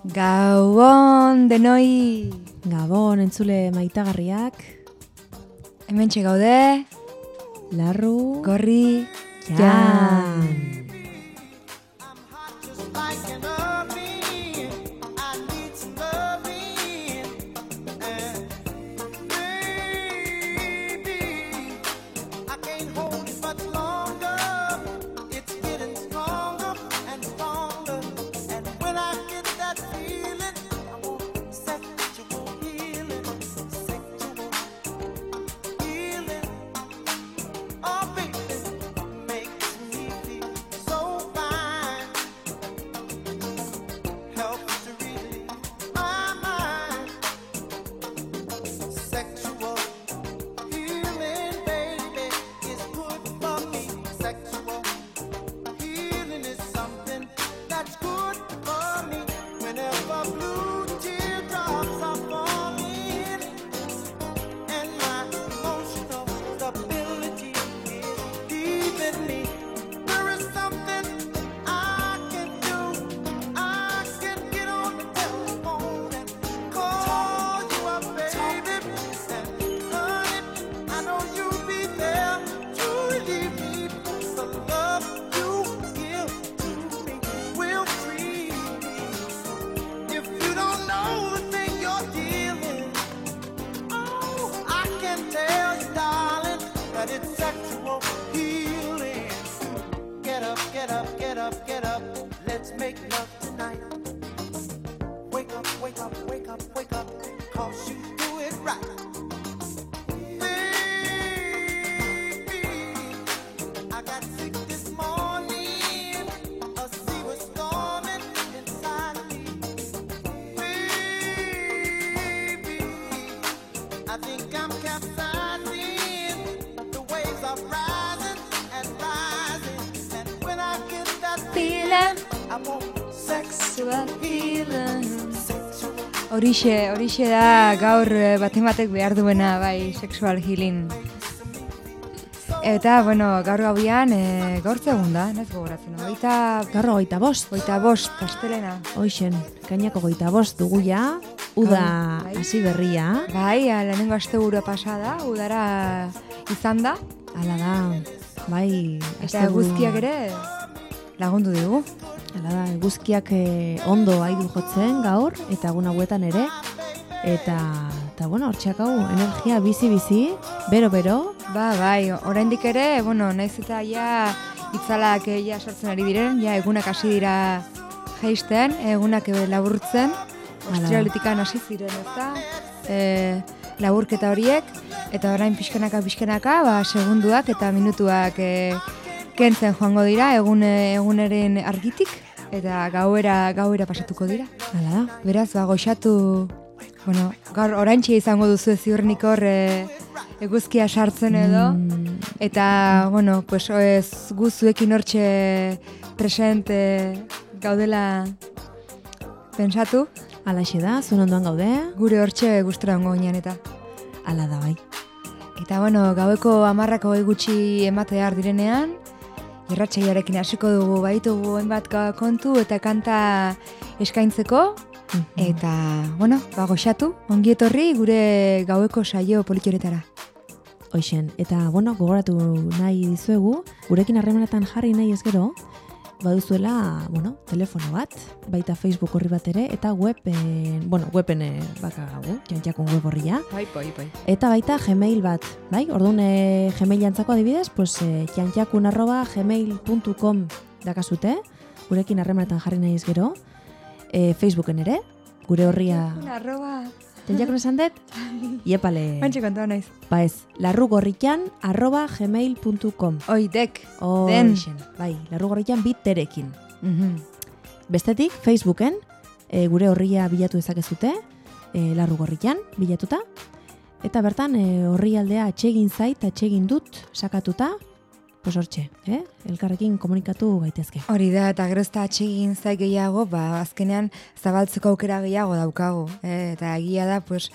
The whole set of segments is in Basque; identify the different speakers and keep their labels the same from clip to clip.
Speaker 1: Gabon denoi
Speaker 2: Gabon entzule maitagarriak,
Speaker 1: hemen gaude
Speaker 2: larru,
Speaker 1: gorri
Speaker 2: jan.
Speaker 1: jan. Horixe, horixe da gaur eh, baten batek behar duena bai sexual healing. Eta, bueno, gaur gauian, e, gaur zegoen da, nez gogoratzen, oita,
Speaker 2: Gaur goita bost,
Speaker 1: oita bost, kastelena.
Speaker 2: hoixen, kainako goita bost dugu ja, uda
Speaker 1: Bai.
Speaker 2: hasi berria,
Speaker 1: Bai, a, lehenengo aste pasada, udara izan da,
Speaker 2: ala da, bai,
Speaker 1: eta guztiak ere lagundu digu.
Speaker 2: Ala da, eguzkiak eh, ondo aidu jotzen gaur, eta egun hauetan ere, eta, eta bueno, hortxeak hau, energia bizi-bizi, bero-bero,
Speaker 1: Ba, bai, oraindik ere, bueno, naiz eta ja itzalak eh, ja sortzen ari diren, ja egunak hasi dira jaisten, egunak eh, laburtzen, ostiraletikan hasi ziren, ezta? E, laburketa horiek, eta orain pixkanaka pixkanaka, ba, segunduak eta minutuak e, kentzen joango dira, egun eguneren argitik, eta gauera, gauera pasatuko dira.
Speaker 2: ala da,
Speaker 1: Beraz, ba, goxatu, bueno, gaur oraintxe izango duzu ziurrenik hor e, eguzkia sartzen edo, eta, bueno, pues, ez gu zuekin hortxe presente gaudela pensatu,
Speaker 2: alaxe da, zuen ondoan gaude,
Speaker 1: gure hortxe gustura ongo ginen eta.
Speaker 2: ala da bai.
Speaker 1: Eta, bueno, gaueko amarrako gutxi ematear direnean, irratxaiarekin hasiko dugu baitugu hainbat kontu eta kanta eskaintzeko, Eta, bueno, ba, goxatu, ongi etorri gure gaueko saio politxoretara.
Speaker 2: Hoixen, eta bueno, gogoratu nahi dizuegu, gurekin harremanetan jarri nahi ez gero, baduzuela, bueno, telefono bat, baita Facebook horri bat ere, eta weben, bueno, weben eh, baka gau, jantxakon web horria,
Speaker 1: Bai, bai, bai.
Speaker 2: eta baita Gmail bat, bai? Orduan e, Gmail jantzako adibidez, pues e, jantxakun arroba gmail.com dakazute, gurekin harremanetan jarri nahi ez gero, e, Facebooken ere, gure horria,
Speaker 1: Arroba.
Speaker 2: Jantxakun esan dut? Iepale.
Speaker 1: Bantxe kontua naiz.
Speaker 2: Ba ez, larrugorritan arroba gmail.com
Speaker 1: Oi, dek. Den.
Speaker 2: Hoixen, bai, larrugorritan biterekin.
Speaker 1: Mhm.
Speaker 2: Bestetik, Facebooken, e, gure horria bilatu ezakezute, e, larrugorritan bilatuta, eta bertan e, horri aldea atxegin zait, atxegin dut, sakatuta, pues hortxe, eh? elkarrekin komunikatu gaitezke.
Speaker 1: Hori da, eta gero ez da atxegin zai gehiago, ba, azkenean zabaltzeko aukera gehiago daukagu. Eh? Eta egia da, pues,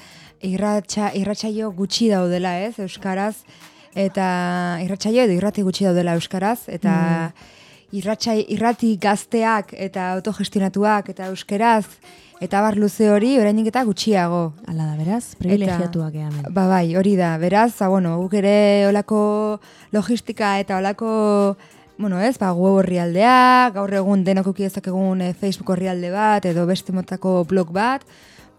Speaker 1: irratxa, irratxaio gutxi daudela, ez, Euskaraz, eta irratxaio edo irrati gutxi daudela Euskaraz, eta irratxa, irrati gazteak eta autogestionatuak eta euskeraz, eta bar luze hori oraindik eta gutxiago.
Speaker 2: Hala da, beraz, privilegiatuak ea hemen.
Speaker 1: Ba bai, hori da, beraz, ba, bueno, guk ere olako logistika eta olako, bueno ez, ba, web horrialdea, gaur egun denok uki dezakegun eh, Facebook horrialde bat, edo beste motako blog bat,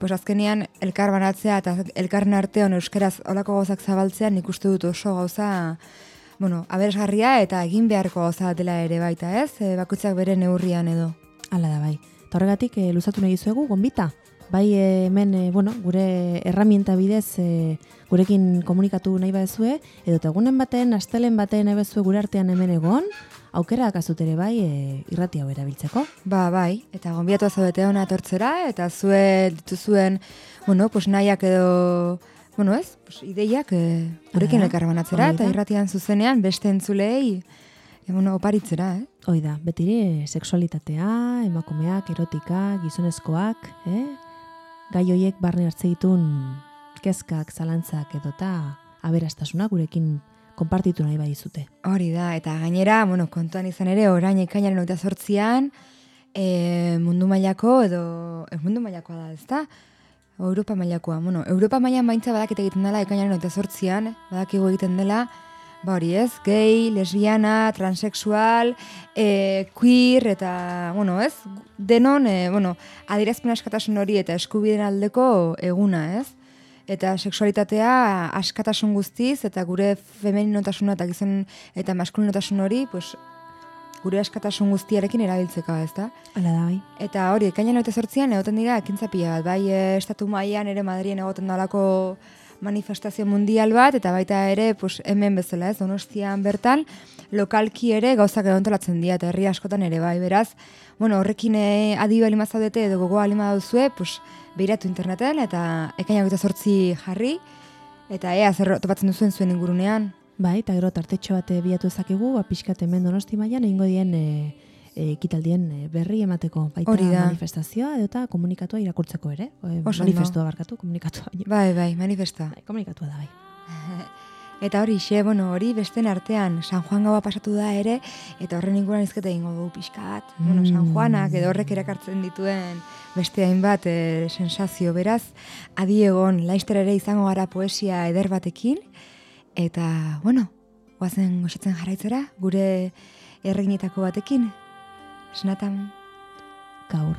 Speaker 1: pues azkenean elkar banatzea eta elkarren artean euskeraz olako gauzak zabaltzea nik uste dut oso gauza, bueno, aberesgarria eta egin beharko gauza dela ere baita, ez? E, bakoitzak bere neurrian edo.
Speaker 2: Hala da, bai. Eta horregatik, e, luzatu nahi dizuegu, gonbita. Bai, eh, hemen, e, bueno, gure erramienta bidez e, gurekin komunikatu nahi badezue, edo egunen baten, astelen baten nahi badezue gure artean hemen egon, aukera akazut ere bai e, irrati hau erabiltzeko.
Speaker 1: Ba, bai, eta gonbiatu zaudete hona etortzera, eta zue dituzuen, bueno, pues nahiak edo, bueno ez, pues ideiak e, gurekin elkarbanatzera, eta irratian zuzenean beste entzulei, e, bueno, oparitzera, eh?
Speaker 2: Hoi da, betire sexualitatea, emakumeak, erotika, gizonezkoak, eh? gai hoiek barne hartze ditun kezkak, zalantzak edota aberastasuna gurekin konpartitu nahi badizute.
Speaker 1: Hori da, eta gainera, bueno, kontuan izan ere, orain ekainaren oita sortzian, e, mundu mailako edo, e, mundu mailakoa da, ezta? Europa mailakoa, bueno, Europa mailan baintza badakite egiten dela ekainaren oita sortzian, badakigu egiten dela, ba hori ez, gay, lesbiana, transexual, e, queer, eta, bueno, ez, denon, e, bueno, adirazpen askatasun hori eta eskubideen aldeko eguna, ez? eta sexualitatea askatasun guztiz eta gure femeninotasuna eta gizon eta maskulinotasun hori pues, gure askatasun guztiarekin erabiltzeko, ez da?
Speaker 2: Hala da, bai.
Speaker 1: Eta hori, ekainan eta sortzian egoten dira ekintza pila bat, bai e, estatu mailan ere Madrien egoten dalako manifestazio mundial bat, eta baita ere pues, hemen bezala ez, donostian bertan, lokalki ere gauzak egontolatzen dira, eta herri askotan ere bai, beraz, bueno, horrekin e, adi bali mazaudete edo gogoa alima dauzue, pues, behiratu interneten, eta ekainak eta sortzi jarri, eta ea zer topatzen duzuen zuen ingurunean.
Speaker 2: Bai, eta gero tartetxo bat eh, bilatu ezakegu, ba, pixkat hemen donosti mailan egingo dien e, ekitaldien e, berri emateko baita
Speaker 1: Hori da.
Speaker 2: manifestazioa edo eta komunikatua irakurtzeko ere. E,
Speaker 1: ondo.
Speaker 2: manifestua barkatu, komunikatua.
Speaker 1: Bai, bai, manifesta.
Speaker 2: Bai, komunikatua da, bai.
Speaker 1: Eta hori, xe, bueno, hori besten artean San Juan gaua pasatu da ere, eta horren inguruan izketa egingo dugu pixka bat. Bueno, San
Speaker 2: Mm.
Speaker 1: Juanak edo horrek erakartzen dituen beste hainbat e, sensazio beraz, adi egon, laizter ere izango gara poesia eder batekin, eta, bueno, guazen goxatzen jarraitzera, gure erreginetako batekin, esnatan,
Speaker 2: Gaur.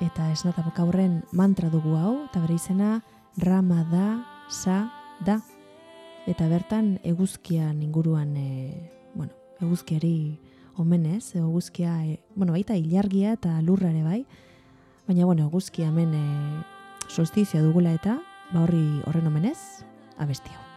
Speaker 2: Eta esnata gaurren mantra dugu hau, eta bere izena rama da, sa, da. Eta bertan eguzkian inguruan, e, bueno, eguzkiari omenez, eguzkia, e, bueno, baita ilargia eta lurra ere bai, baina, bueno, eguzkia hemen e, solstizioa dugula eta, ba horri horren omenez, abesti hau.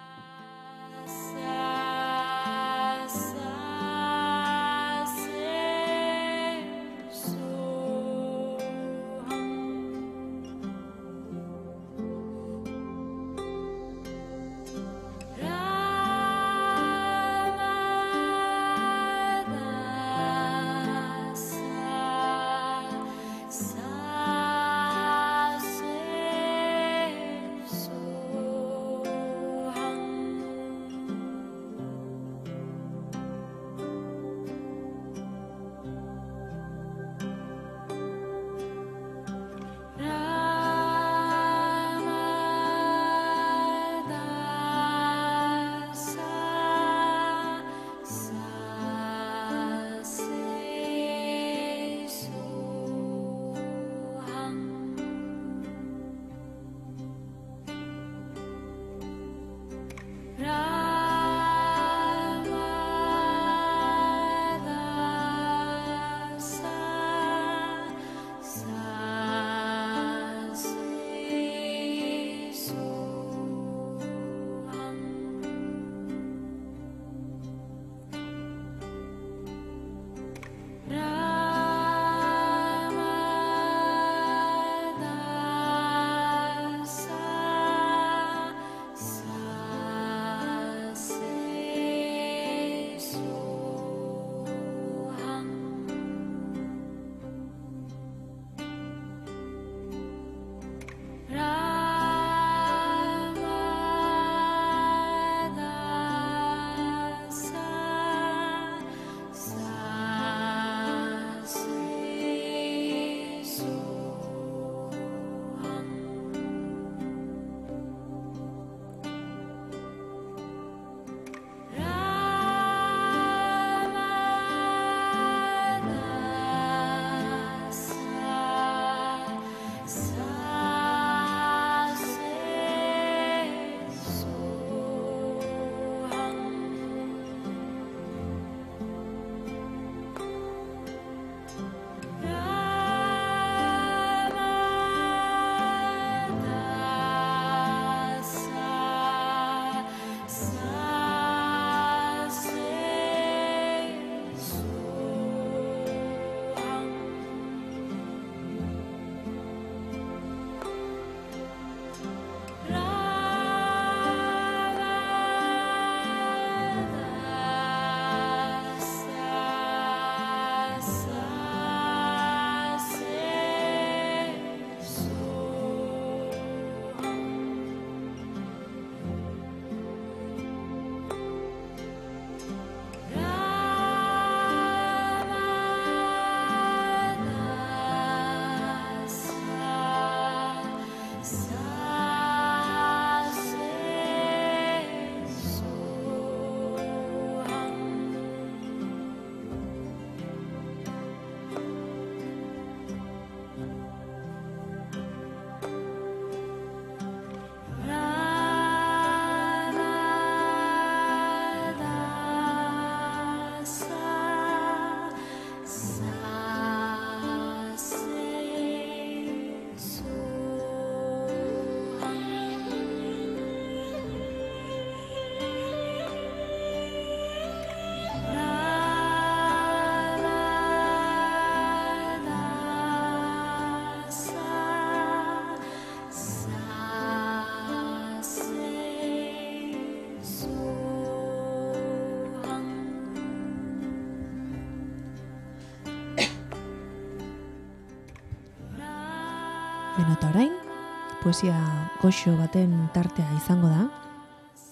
Speaker 2: Poesia goxo baten tartea izango da,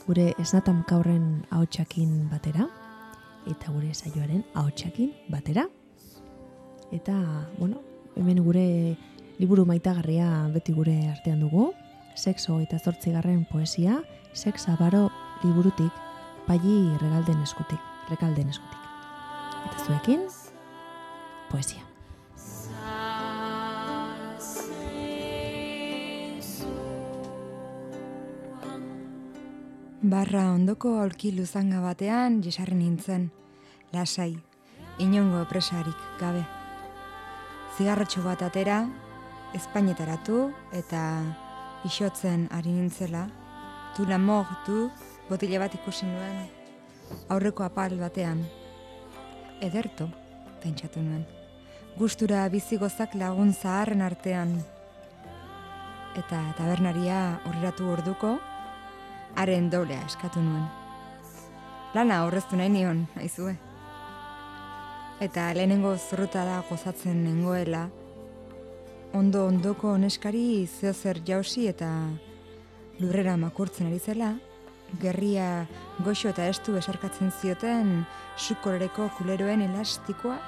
Speaker 2: gure esnatam kaurren ahotsakin batera, eta gure saioaren ahotsakin batera. Eta, bueno, hemen gure liburu maitagarria beti gure artean dugu, sexo eta zortzigarren poesia, sexa baro liburutik, paili regalden eskutik, regalden eskutik. Eta zuekin, poesia.
Speaker 1: Barra ondoko aulki luzanga batean jesarri nintzen, lasai, inongo presarik gabe. Zigarrotxo bat atera, espainetaratu eta isotzen ari nintzela, tu la du botile bat ikusi nuen, aurreko apal batean. Ederto, pentsatu nuen. Gustura bizigozak lagun zaharren artean. Eta tabernaria horreratu orduko, haren doblea eskatu nuen. Lana horreztu nahi nion, aizue. Eta lehenengo zurruta da gozatzen nengoela, ondo ondoko oneskari zeozer jausi eta lurrera makurtzen ari zela, gerria goxo eta estu besarkatzen zioten sukorereko kuleroen elastikoa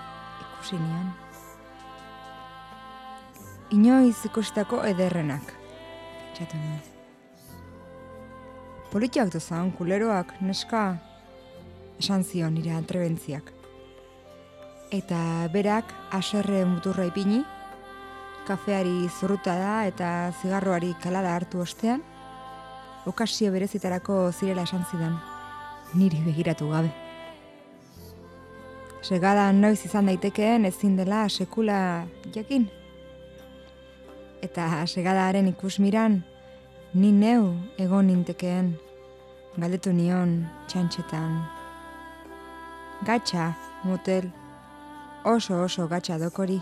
Speaker 1: ikusi nion. Inoiz ikustako ederrenak, pentsatu nuen. Politiak duzan kuleroak, neska, esan zion nire antrebentziak. Eta berak aserre muturra ipini, kafeari zurruta da eta zigarroari kalada hartu ostean, okazio berezitarako zirela esan zidan, niri begiratu gabe. Segada noiz izan daitekeen ezin dela sekula jakin. Eta segadaaren ikusmiran, ni neu egon nintekeen, galdetu nion txantxetan. Gatxa, motel, oso oso gatxa dokori.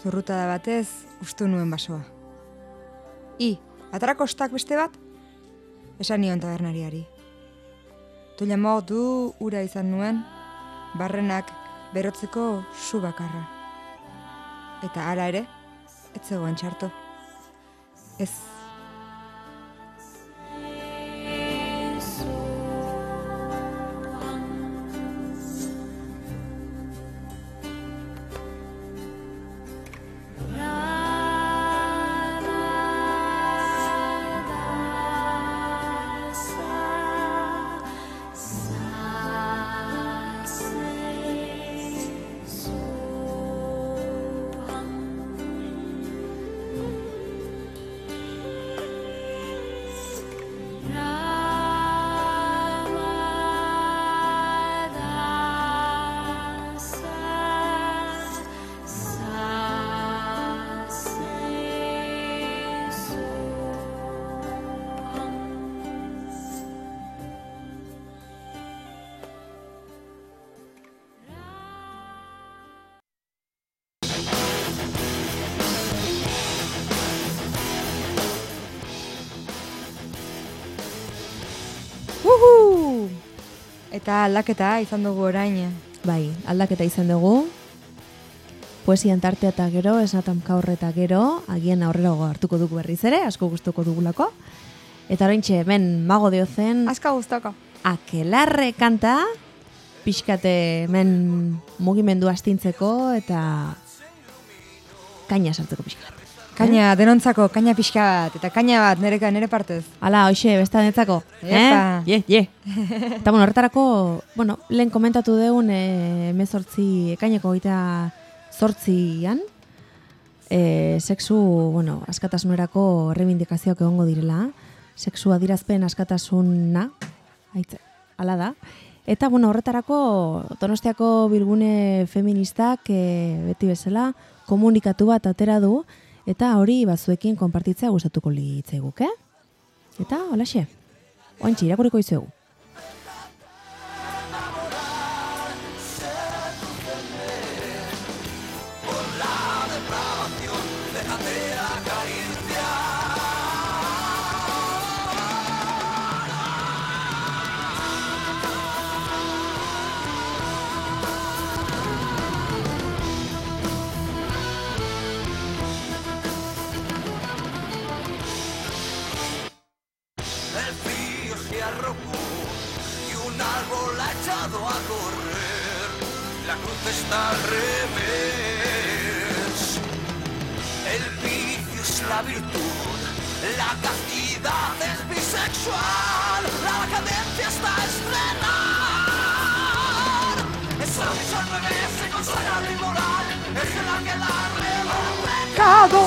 Speaker 1: Zurrutada batez, ustu nuen basoa. I, atarakostak beste bat? Esan nion tabernariari. Tulla du ura izan nuen, barrenak berotzeko su bakarra. Eta hala ere, ez zegoen txarto. Ez. Eta aldaketa izan dugu orain.
Speaker 2: Bai, aldaketa izan dugu. Poesian tartea eta gero, esnatam kaurre eta gero, agian aurrera hartuko dugu berriz ere, asko gustuko dugulako. Eta oraintxe hemen mago dio zen,
Speaker 1: Azka guztoko.
Speaker 2: akelarre kanta, pixkate hemen mugimendu astintzeko eta kaina sartzeko pixkat.
Speaker 1: Kaina, denontzako, kaina pixka bat, eta kaina bat, nereka, nere partez.
Speaker 2: Hala, hoxe, besta netzako.
Speaker 1: Epa.
Speaker 2: Eh? Ye, ye. eta bueno, horretarako, bueno, lehen komentatu deun e, mezortzi, ekaineko gita zortzian, e, sexu, bueno, askatasunerako reivindikazioak egongo direla, sexu adirazpen askatasuna, haitze, hala da. Eta, bueno, horretarako, Donostiako bilgune feministak e, beti bezala komunikatu bat atera du, eta hori bazuekin konpartitzea gustatuko litzaiguke. Eta, holaxe, oantxe, irakurriko izuegu.
Speaker 3: está al revés. El vicio es la virtud, la castidad es bisexual, la decadencia está a estrenar. Es al revés, se consagra el inmoral, es el ángel arrebatado.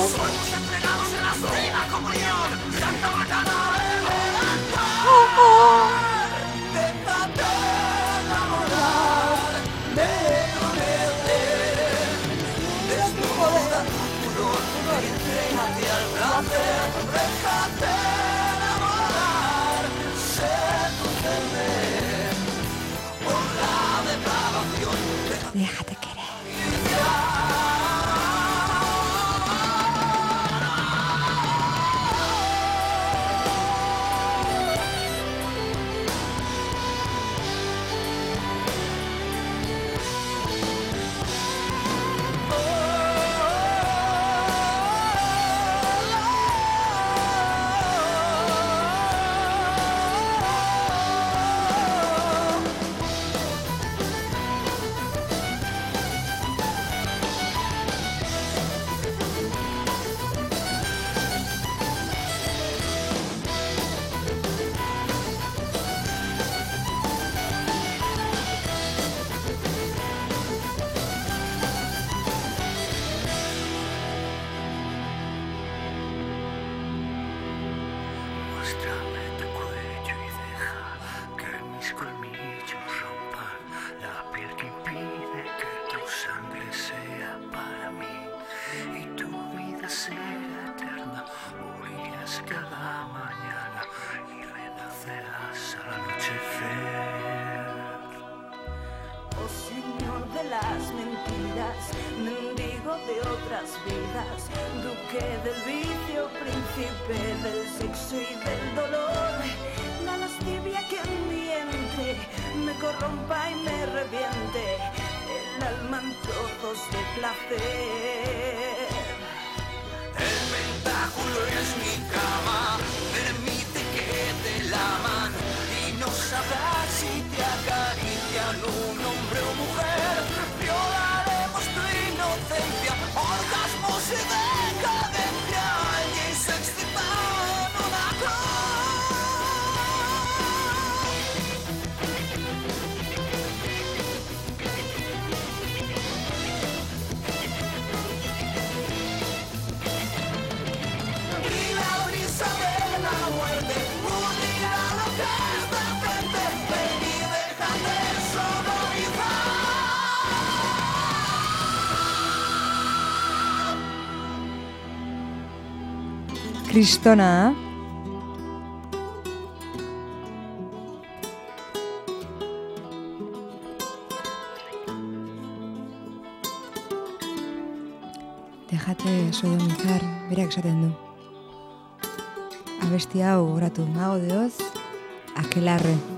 Speaker 1: kristona. Dejate sodomizar, berak esaten du. Abesti hau oratu mago deoz. Akelarre.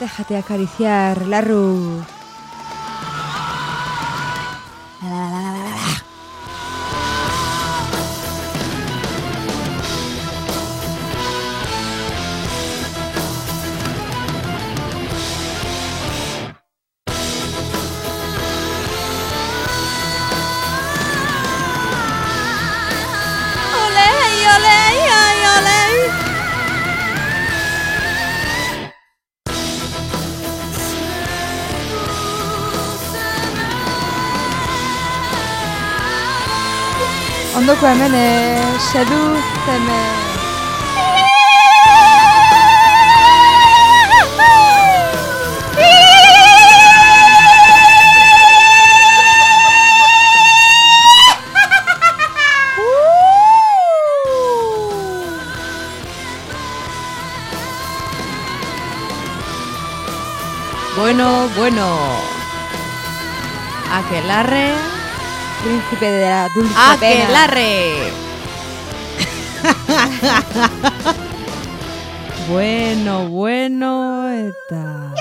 Speaker 4: Déjate acariciar, Larru. Ondoko hemen, eh, seduzten... eh,
Speaker 2: Bueno, bueno. Aquelarre.
Speaker 4: Príncipe de la dulce pena.
Speaker 2: Aquelarre. bueno, bueno, eta...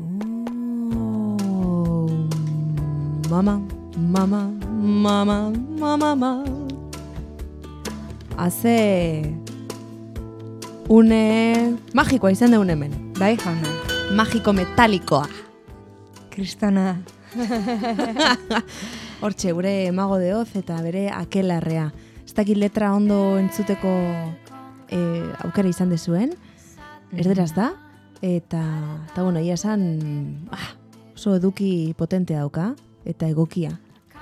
Speaker 2: Oh, mama, mama, mama, mama, mama. Haze une magikoa izan deun hemen.
Speaker 4: Bai, jauna.
Speaker 2: Magiko metalikoa.
Speaker 4: Kristona.
Speaker 2: Hortxe, gure mago de hoz eta bere akelarrea. Ez dakit letra ondo entzuteko e, aukera izan dezuen. Erderaz da. Eta, eta bueno, ia esan, ah, oso eduki potentea dauka. Eta egokia.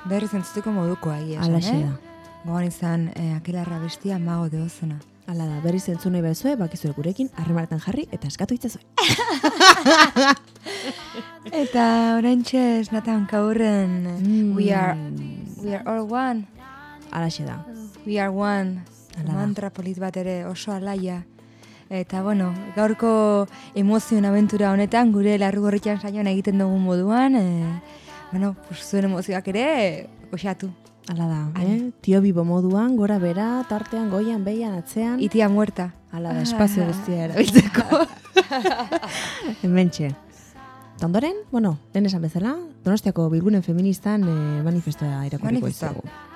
Speaker 4: Berriz entzuteko modukoa egia esan,
Speaker 2: Alaxe
Speaker 4: eh?
Speaker 2: Da.
Speaker 4: Gogoan izan, eh, akelarra bestia mago de ozena.
Speaker 2: Hala da, berriz entzun nahi bezue, bakizue gurekin, harremanetan jarri eta eskatu itzazue.
Speaker 4: Eta orantxe esnatan kaurren
Speaker 2: Mm.
Speaker 4: we are we are all one.
Speaker 2: Alaxe da.
Speaker 4: We are one.
Speaker 2: Hala.
Speaker 4: Mantra polit bat ere oso alaia. Eta bueno, gaurko emozioen abentura honetan gure larrugorritxan saioan egiten dugun moduan, e, bueno, pues zuen emozioak ere osatu.
Speaker 2: Hala da,
Speaker 4: Ai.
Speaker 2: eh? Tio bibo moduan, gora bera, tartean, goian, behian, atzean.
Speaker 4: Itia muerta.
Speaker 2: Hala da, espazio guztia erabiltzeko. Hementxe. Eta ondoren, bueno, lehen esan bezala, Donostiako bilgunen feministan eh, manifestoa irakurriko
Speaker 4: Manifestoa.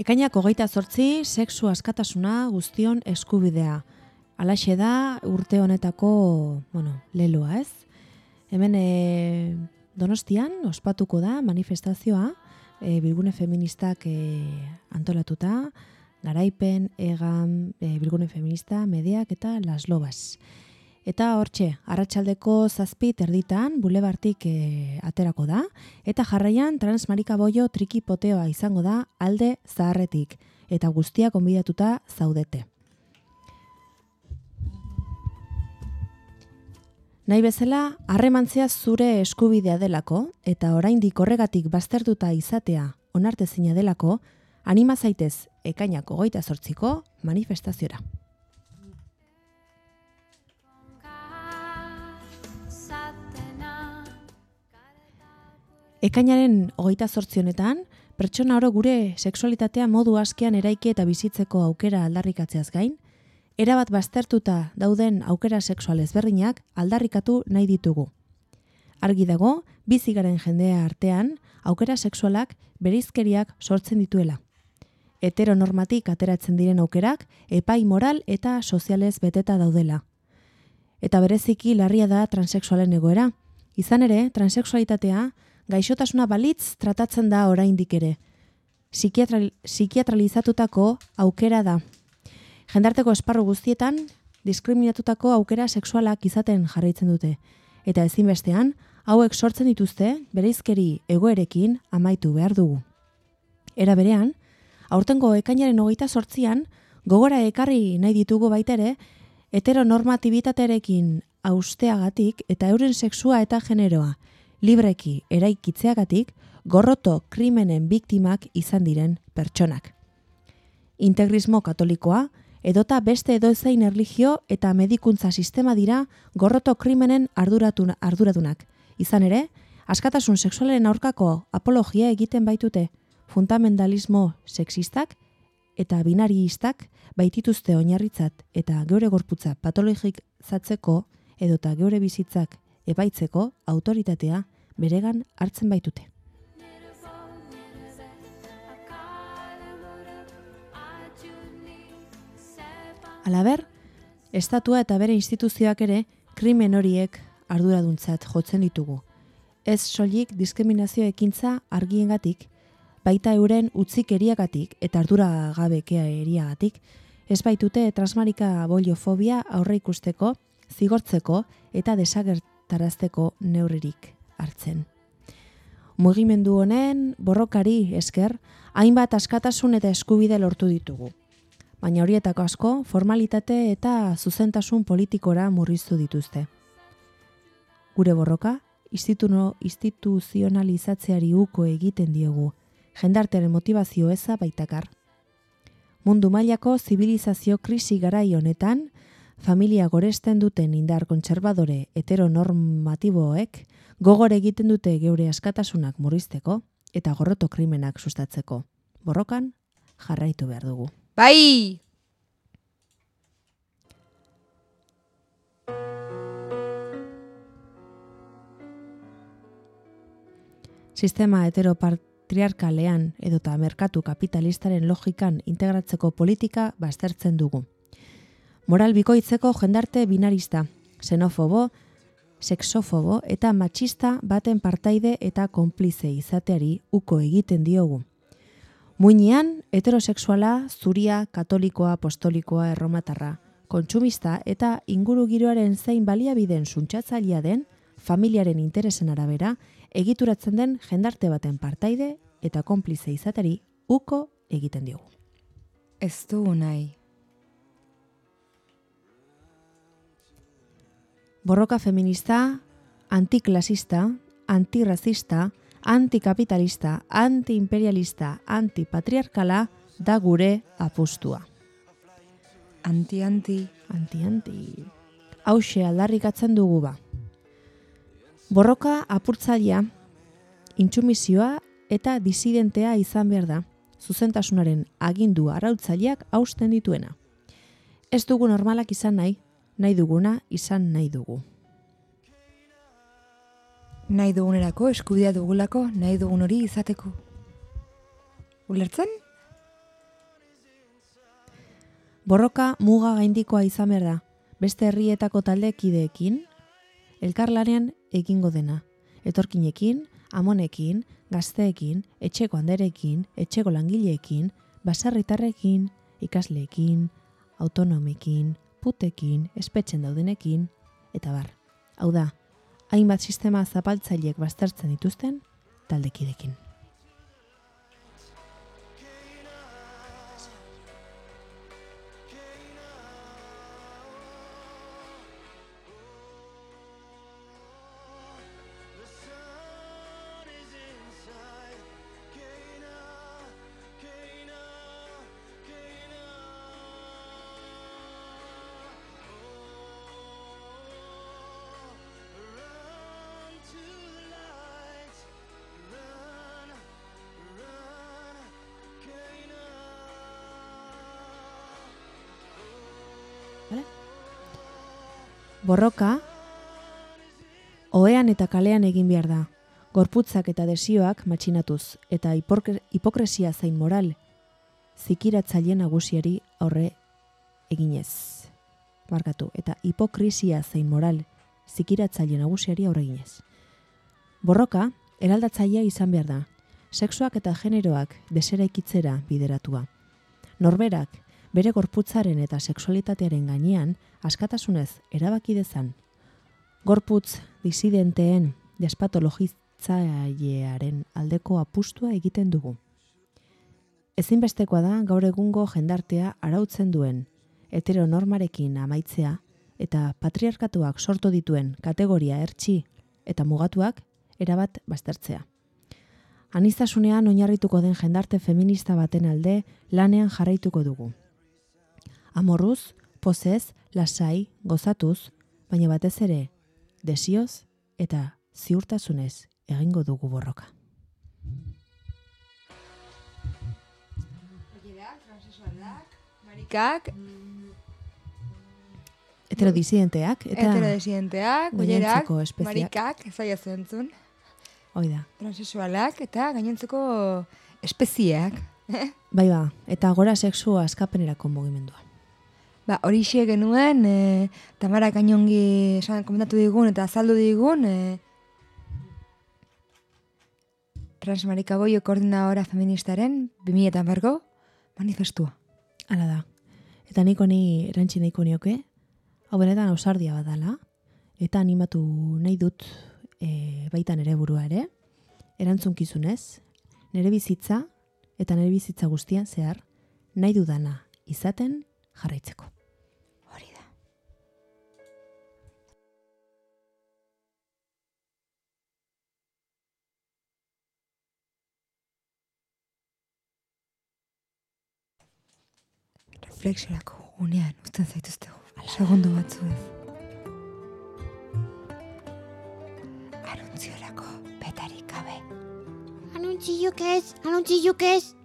Speaker 2: Ekainak hogeita zortzi, sexu askatasuna guztion eskubidea. Alaxe da urte honetako, bueno, leloa ez? Hemen e, donostian ospatuko da manifestazioa, e, bilgune feministak e, antolatuta, garaipen, egan, e, bilgune feminista, mediak eta las lobas. Eta hortxe, arratsaldeko zazpi terditan, bulebartik e, aterako da, eta jarraian transmarika boio triki poteoa izango da alde zaharretik, eta guztiak onbidatuta zaudete. Nahi bezala, harremantzea zure eskubidea delako, eta oraindik horregatik baztertuta izatea onartezina delako, anima zaitez ekainak hogeita zortziko manifestaziora. Ekainaren hogeita zortzionetan, pertsona oro gure sexualitatea modu askean eraiki eta bizitzeko aukera aldarrikatzeaz gain, erabat baztertuta dauden aukera sexual ezberdinak aldarrikatu nahi ditugu. Argi dago, bizigaren jendea artean, aukera sexualak berizkeriak sortzen dituela. Heteronormatik ateratzen diren aukerak epai moral eta sozialez beteta daudela. Eta bereziki larria da transexualen egoera. Izan ere, transexualitatea gaixotasuna balitz tratatzen da oraindik ere. Psikiatral, psikiatralizatutako aukera da. Jendarteko esparru guztietan diskriminatutako aukera sexualak izaten jarraitzen dute. Eta ezinbestean, hauek sortzen dituzte bereizkeri egoerekin amaitu behar dugu. Era berean, aurtengo ekainaren hogeita sortzian, gogora ekarri nahi ditugu baita ere, heteronormatibitatearekin austeagatik eta euren sexua eta generoa libreki eraikitzeagatik gorroto krimenen biktimak izan diren pertsonak. Integrismo katolikoa, edota beste edozein erlijio eta medikuntza sistema dira gorroto krimenen arduradunak. Izan ere, askatasun sexualaren aurkako apologia egiten baitute fundamentalismo sexistak eta binariistak baitituzte oinarritzat eta geure gorputza patologik zatzeko edota geure bizitzak epaitzeko autoritatea beregan hartzen baitute. Alaber, estatua eta bere instituzioak ere krimen horiek arduraduntzat jotzen ditugu. Ez soilik diskriminazio ekintza argiengatik, baita euren utzikeriagatik eta arduragabekea eriagatik, ez baitute transmarika boliofobia aurre ikusteko, zigortzeko eta desagertarazteko neurririk hartzen. Mugimendu honen borrokari esker, hainbat askatasun eta eskubide lortu ditugu. Baina horietako asko formalitate eta zuzentasun politikora murriztu dituzte. Gure borroka, instituno, instituzionalizatzeari uko egiten diegu, jendartearen motivazio eza baitakar. Mundu mailako zibilizazio krisi garai honetan, familia goresten duten indar kontserbadore heteronormatiboek gogor egiten dute geure askatasunak murrizteko eta gorroto krimenak sustatzeko. Borrokan jarraitu behar dugu.
Speaker 1: Bai!
Speaker 2: Sistema heteropatriarkalean edota merkatu kapitalistaren logikan integratzeko politika baztertzen dugu. Moral bikoitzeko jendarte binarista, xenofobo, sexofobo eta matxista baten partaide eta konplize izateari uko egiten diogu. Muinean, heterosexuala, zuria, katolikoa, apostolikoa, erromatarra, kontsumista eta inguru giroaren zein baliabideen suntsatzailea den, familiaren interesen arabera, egituratzen den jendarte baten partaide eta konplize izateri uko egiten diogu.
Speaker 1: Ez dugu nahi.
Speaker 2: Borroka feminista, antiklasista, antirrazista, antikapitalista, antiimperialista, antipatriarkala da gure apustua.
Speaker 1: Anti-anti.
Speaker 2: Anti-anti. Hauxe aldarrikatzen dugu ba. Borroka apurtzailea, intsumisioa eta disidentea izan behar da, zuzentasunaren agindu arautzaileak hausten dituena. Ez dugu normalak izan nahi, nahi duguna izan nahi dugu.
Speaker 1: Nahi dugunerako, eskubidea dugulako, nahi dugun hori izateko. Ulertzen?
Speaker 2: Borroka muga gaindikoa izan behar da, beste herrietako taldekideekin, elkarlanean egingo dena. Etorkinekin, amonekin, gazteekin, etxeko handerekin, etxeko langileekin, baserritarrekin, ikasleekin, autonomekin, putekin, espetxen daudenekin, eta bar. Hau da, hainbat sistema zapaltzaileek baztertzen dituzten taldekidekin. Borroka, ohean eta kalean egin behar da. Gorputzak eta desioak matxinatuz, eta hipokre- hipokresia zain moral, zikiratzaile nagusiari aurre eginez. Barkatu, eta hipokrisia zein moral, zikiratzaile nagusiari aurre eginez. Borroka, eraldatzailea izan behar da. Sexuak eta generoak deseraikitzera bideratua. Norberak, bere gorputzaren eta sexualitatearen gainean askatasunez erabaki dezan. Gorputz disidenteen despatologitzailearen aldeko apustua egiten dugu. Ezinbestekoa da gaur egungo jendartea arautzen duen heteronormarekin amaitzea eta patriarkatuak sortu dituen kategoria ertsi eta mugatuak erabat baztertzea. Anistasunean oinarrituko den jendarte feminista baten alde lanean jarraituko dugu. Amorruz, pozez, lasai, gozatuz, baina batez ere, desioz eta ziurtasunez egingo dugu borroka.
Speaker 1: Marikak,
Speaker 2: Heterodisidenteak eta
Speaker 1: heterodesidenteak, goierak, marikak, zaila zentzun,
Speaker 2: hoi da.
Speaker 1: transexualak eta gainontzeko espeziak.
Speaker 2: Bai ba, eta gora sexua askapenerako mugimendua.
Speaker 1: Ba, hori genuen, e, Tamara Kainongi esan komentatu digun eta azaldu digun, e, Transmarika Boio koordinadora feministaren 2000 bergo manifestua.
Speaker 2: Hala da. Eta nik honi erantzi nahiko nioke, hau benetan ausardia badala, eta animatu nahi dut e, baitan ere burua ere, erantzunkizunez, nire bizitza eta nire bizitza guztian zehar, nahi dudana izaten jarraitzeko.
Speaker 1: Hori da. Reflexiorako unean uzten zaituztegu. Segundo batzu ez. Anuntziorako betarik gabe.
Speaker 5: Anuntzioak ez, anuntzioak ez.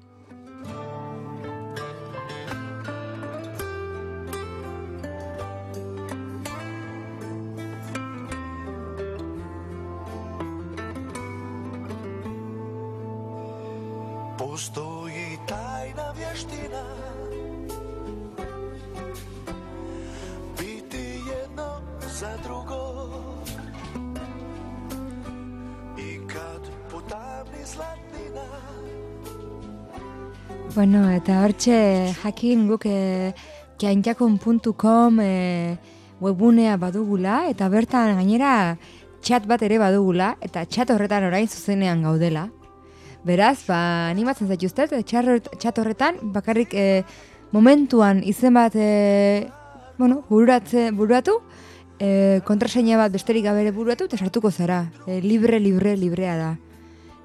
Speaker 1: Bueno, eta hortxe jakin guk e, jaintakon.com e, webunea badugula, eta bertan gainera chat bat ere badugula, eta chat horretan orain zuzenean gaudela. Beraz, ba, animatzen zaituztet, chat horretan bakarrik e, momentuan izen bat e, bueno, bururatze, bururatu, e, kontraseina bat besterik gabe ere bururatu, eta sartuko zara. E, libre, libre, librea da.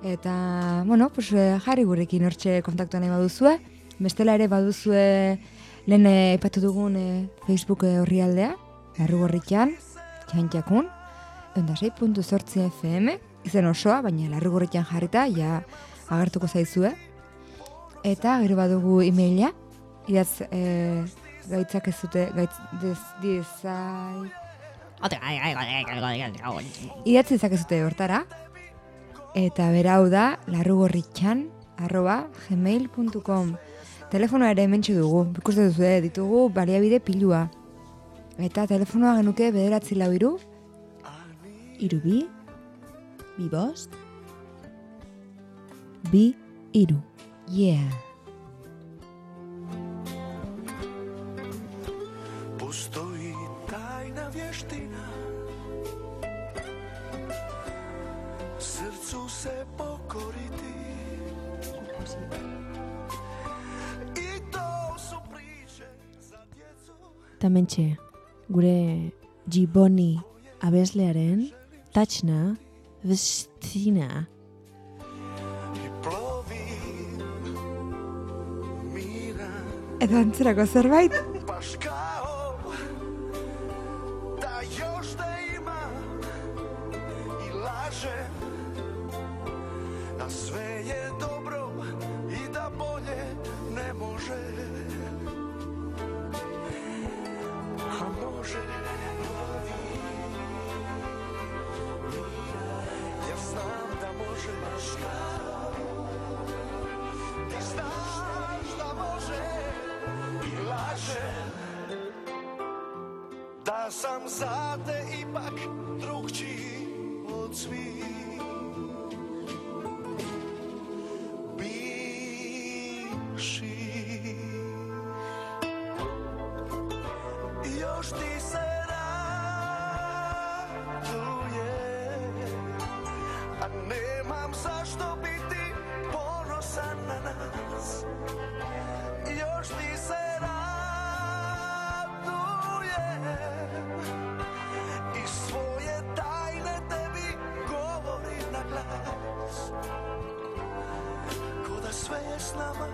Speaker 1: Eta, bueno, pues, eh, jarri gurekin hortxe kontaktua nahi baduzue. Bestela ere baduzue lehen eh, aipatu dugun eh, Facebook eh, orrialdea, larrugorritan, txantxakun, onda 6.zortzi FM, izen osoa, baina larrugorritan jarrita, ja agertuko zaizue. Eta gero badugu emaila, idatz eh, gaitzak ez dute, gaitz, dez, dizai, idatzi dezakezute hortara, eta berau da larrugorritxan arroba gmail.com telefonoa ere hementxe dugu, ikusten duzu, eh, ditugu baliabide pilua. Eta telefonoa genuke bederatzi lau iru,
Speaker 2: Iru bi, bost, bi iru.
Speaker 1: yeah.
Speaker 3: Postoji
Speaker 2: Tamentxe, gure Giboni abeslearen tatxna vestina.
Speaker 1: Edo antzerako zerbait?
Speaker 3: duży Ja znam da możesz Ty znasz da może I laże Da sam zade i pak drug ci odsmij s nama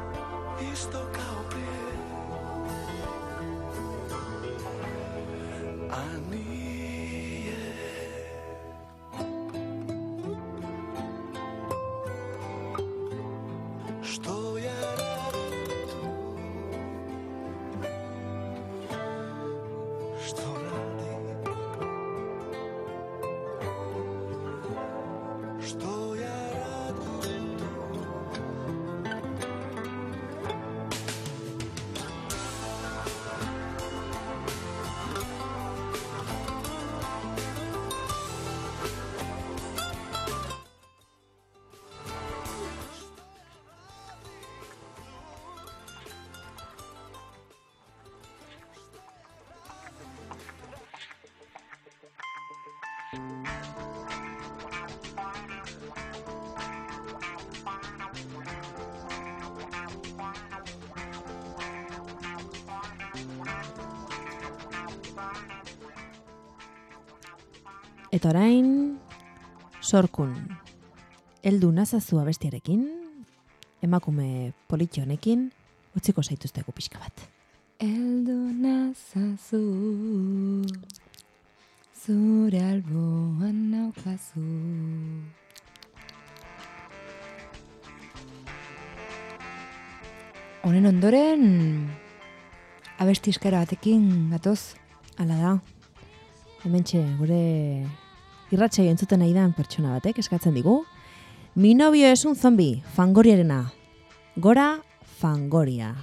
Speaker 3: isto kao prije
Speaker 2: Eta orain, sorkun, heldu nazazu abestiarekin, emakume politxo honekin, utziko zaituztegu pixka bat.
Speaker 1: Eldu nazazu Zure alboan naukazu Honen ondoren abesti eskara batekin gatoz.
Speaker 2: Hala da, hementxe gure irratxai entzuten nahi dan pertsona batek eskatzen digu. Mi novio es un zombi, fangoriarena. Gora, fangoria.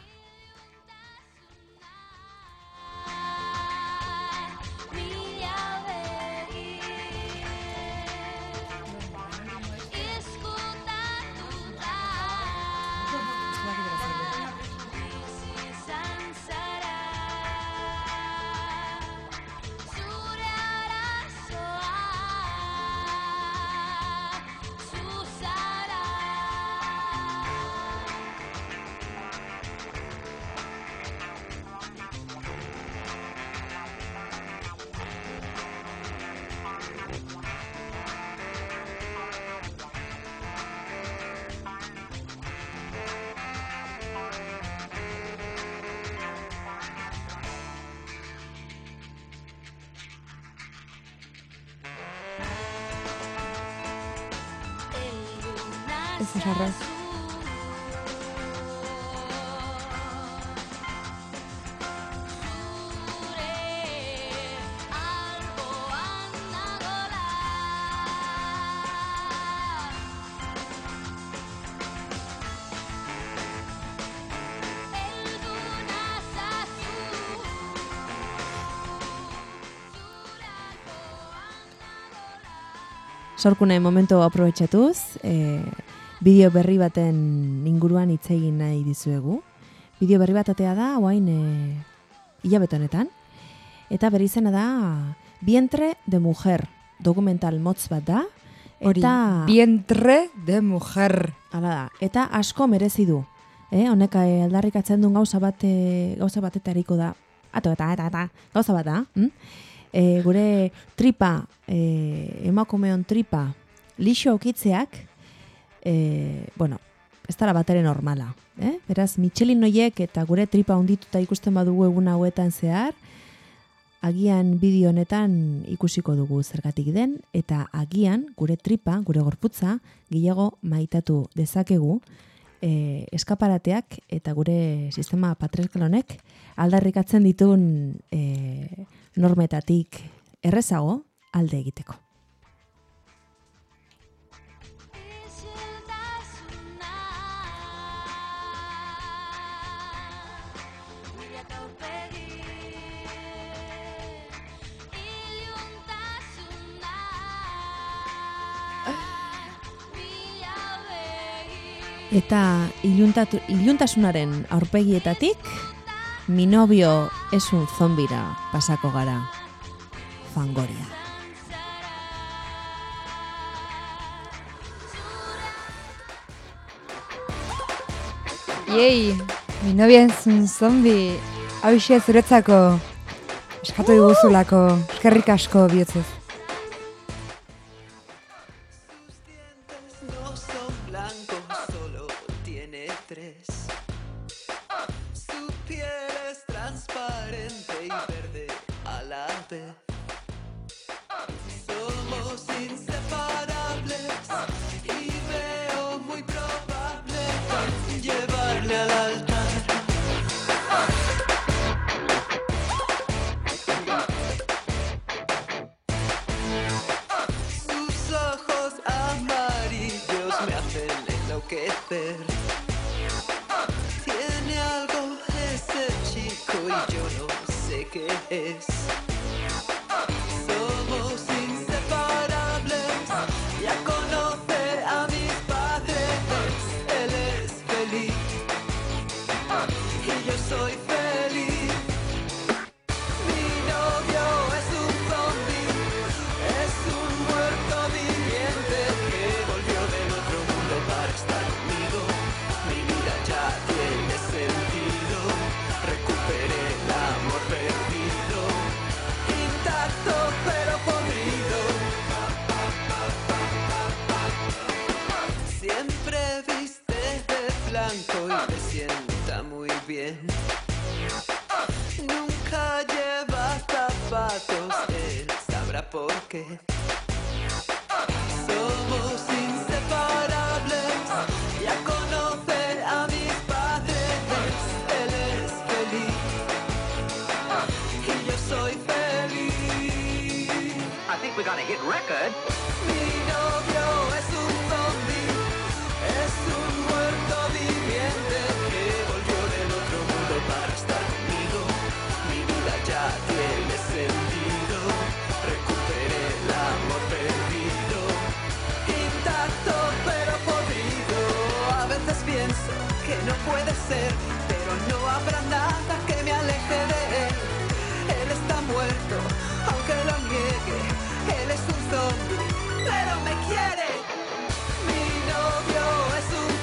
Speaker 2: Sorkune momentu aprobetxatuz, e, bideo berri baten inguruan hitz egin nahi dizuegu. Bideo berri bat atea da, oain e, hilabete honetan. Eta berri izena da Vientre de Mujer dokumental motz bat da.
Speaker 1: Hori,
Speaker 2: Eta,
Speaker 1: vientre de mujer.
Speaker 2: hala da, eta asko merezi du. Eh, honek eh, aldarrikatzen duen gauza bat, eh, gauza batetariko da. Ato eta eta eta gauza bat da. Hm? Eh, gure tripa, eh, emakumeon tripa, lixo okitzeak, eh, bueno, ez dara batere normala. Eh? Beraz, Michelin noiek eta gure tripa ondituta ikusten badugu egun hauetan zehar, agian bideo honetan ikusiko dugu zergatik den, eta agian gure tripa, gure gorputza, gehiago maitatu dezakegu, e, eskaparateak eta gure sistema patriarkal honek aldarrikatzen dituen e, normetatik errezago alde egiteko. Eta iluntasunaren aurpegietatik, mi novio es un zombira pasako gara. Fangoria.
Speaker 1: Iei, mi novia es un zombi. Hau zuretzako. Eskatu diguzulako. Eskerrik asko bihotzez.
Speaker 3: good. Pienso que no puede ser, pero no habrá nada que me aleje de él. Él está muerto, aunque lo niegue. Él es un zombie, pero me quiere. Mi novio es un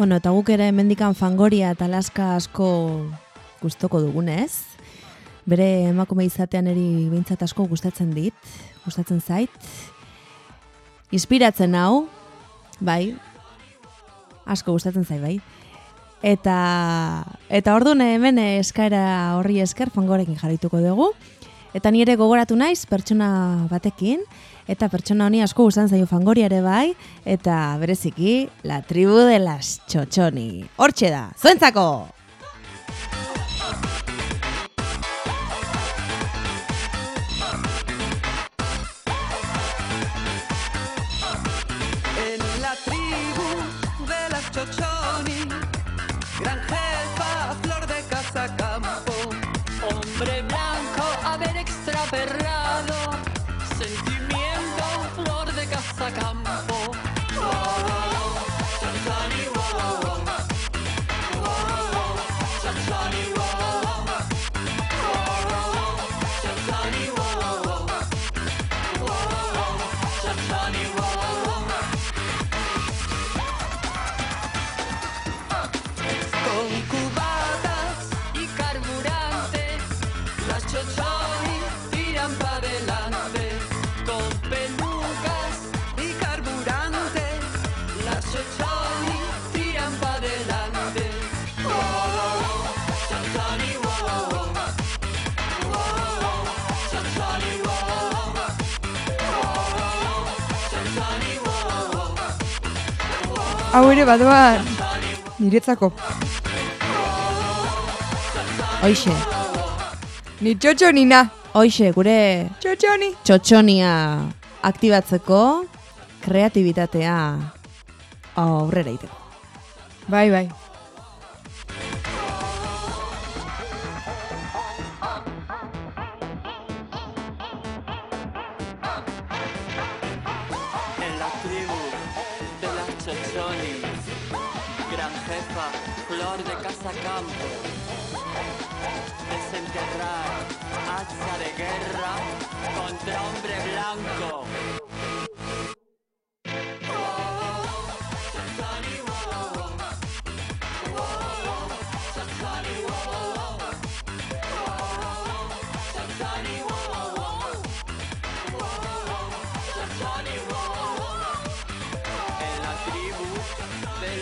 Speaker 2: Bueno, eta guk ere mendikan fangoria eta laska asko gustoko dugunez. Bere emakume izatean eri behintzat asko gustatzen dit, gustatzen zait. Inspiratzen hau, bai, asko gustatzen zai bai. Eta, eta orduan hemen eskaera horri esker fangorekin jarrituko dugu. Eta nire gogoratu naiz pertsona batekin, eta pertsona honi asko gustan zaio fangoria ere bai, eta bereziki la tribu de las txotxoni. Hortxe da, zuentzako!
Speaker 1: Hau ere badoa niretzako.
Speaker 2: Hoixe,
Speaker 1: Ni txotxo nina.
Speaker 2: hoixe, gure
Speaker 1: Txotxoni.
Speaker 2: txotxonia aktibatzeko kreatibitatea aurrera iteko.
Speaker 1: Bai, bai.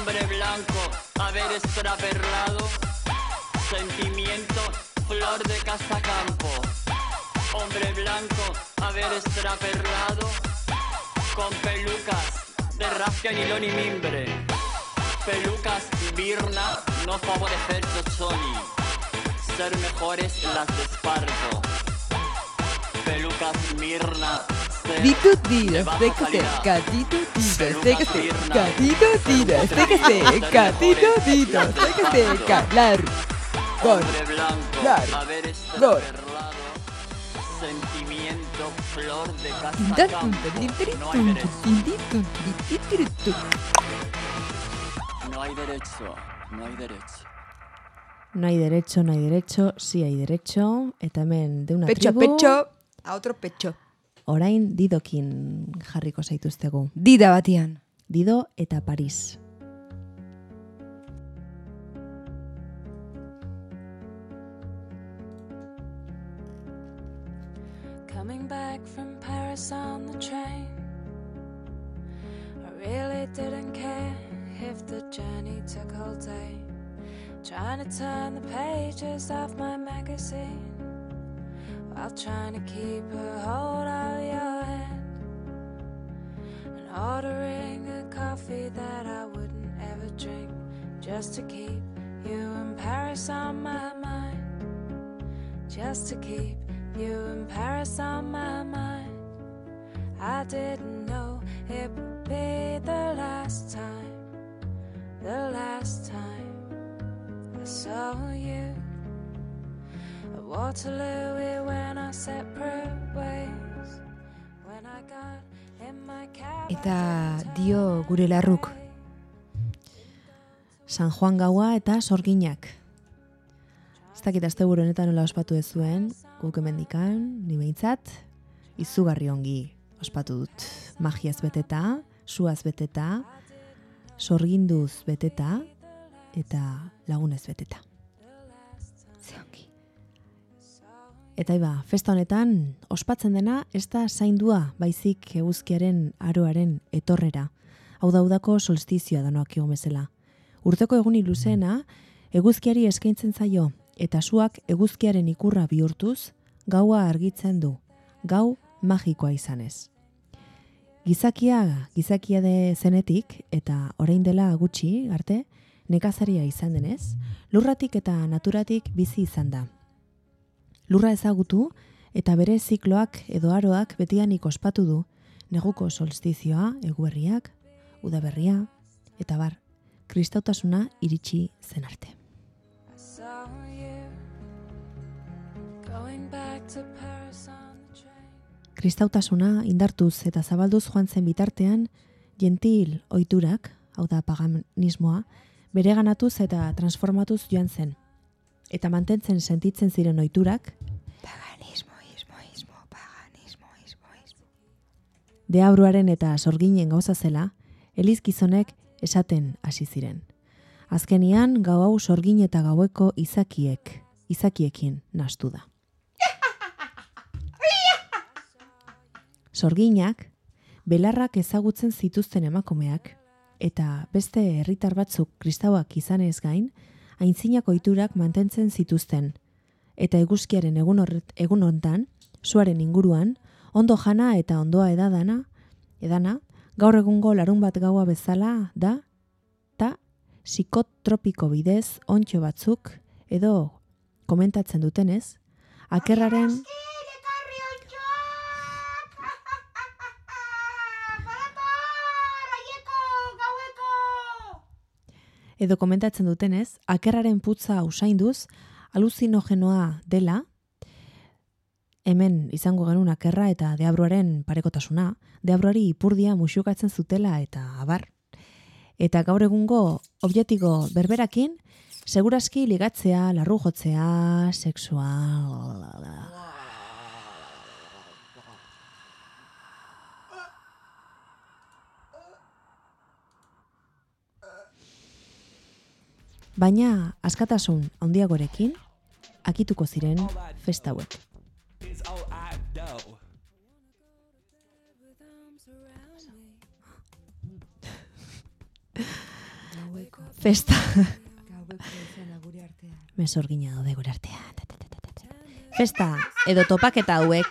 Speaker 6: Hombre blanco, haber extraperrado, sentimiento, flor de cazacampo. Hombre blanco, haber extraperrado con pelucas de rafia, nilón y mimbre. Pelucas Birna, no favorecer Chochoni. Ser mejores las de Esparto. Pelucas Mirna, Gatito
Speaker 1: Didas,
Speaker 6: déjate,
Speaker 1: gatito Didas, déjate, gatito Didas, déjate, gatito Didas, déjate, calar. Gol, gol,
Speaker 6: Sentimiento flor de casa. No hay derecho, no hay derecho. No hay derecho,
Speaker 2: no hay derecho, sí hay derecho. Es también de una
Speaker 1: pecho,
Speaker 2: tribu.
Speaker 1: Pecho, a otro pecho.
Speaker 2: Orain didokin jarriko zaituztegu.
Speaker 1: Dida batian.
Speaker 2: Dido eta Paris.
Speaker 4: Coming back from Paris on the train. I really didn't care if the journey took all day. Trying to turn the pages of my magazine while trying to keep a hold of your hand. And ordering a coffee that I wouldn't ever drink just to keep you in Paris on my mind. Just to keep you in Paris on my mind. I didn't know it would be the last time, the last time I saw you. At Waterloo, we went our separate ways. When I got in my cab, I
Speaker 1: Eta dio gure larruk.
Speaker 2: San Juan gaua eta sorginak. Ez dakit azte honetan nola ospatu ez zuen, guk emendikan, ni behintzat, izugarri ongi ospatu dut. Magiaz beteta, suaz beteta, sorginduz beteta, eta lagunez beteta. Eta iba, festa honetan, ospatzen dena ez da zaindua baizik eguzkiaren aroaren etorrera. Hau daudako solstizioa danoak bezala. Urteko eguni luzeena, eguzkiari eskaintzen zaio, eta suak eguzkiaren ikurra bihurtuz, gaua argitzen du, gau magikoa izanez. Gizakia, gizakia de zenetik, eta orain dela gutxi, arte, nekazaria izan denez, lurratik eta naturatik bizi izan da. Lurra ezagutu eta bere zikloak edo aroak betianik ospatu du, neguko solstizioa, eguberriak, udaberria, eta bar, kristautasuna iritsi zen arte. Kristautasuna indartuz eta zabalduz joan zen bitartean, gentil oiturak, hau da paganismoa, bereganatuz eta transformatuz joan zen. Eta mantentzen sentitzen ziren oiturak,
Speaker 1: Paganismo, ismo, ismo, paganismo, ismo, ismo.
Speaker 2: deabruaren eta sorginen gauza zela, elizgizonek esaten hasi ziren. Azkenian gau hau sorgin eta gaueko izakiek, izakiekin nastu da. Sorginak, belarrak ezagutzen zituzten emakumeak, eta beste herritar batzuk kristauak izanez gain, aintzinak ohiturak mantentzen zituzten, eta eguzkiaren egun horret, egun hontan, suaren inguruan, ondo jana eta ondoa edadana, edana, gaur egungo larun bat gaua bezala da, ta psikotropiko bidez ontxo batzuk, edo komentatzen dutenez, akerraren
Speaker 5: Ekarri ontxoak! Barator, aieko, gaueko!
Speaker 2: Edo komentatzen dutenez, akerraren putza usainduz, aluzinogenoa dela, hemen izango genuen akerra eta deabruaren parekotasuna, deabruari ipurdia musukatzen zutela eta abar. Eta gaur egungo objetiko berberakin, segurazki ligatzea, larru jotzea, sexual... Baina askatasun handiagorekin akituko ziren festa hauek. Festa. Mesorgina daude gure artean. Ta, ta, ta, ta, ta. Festa edo topaketa hauek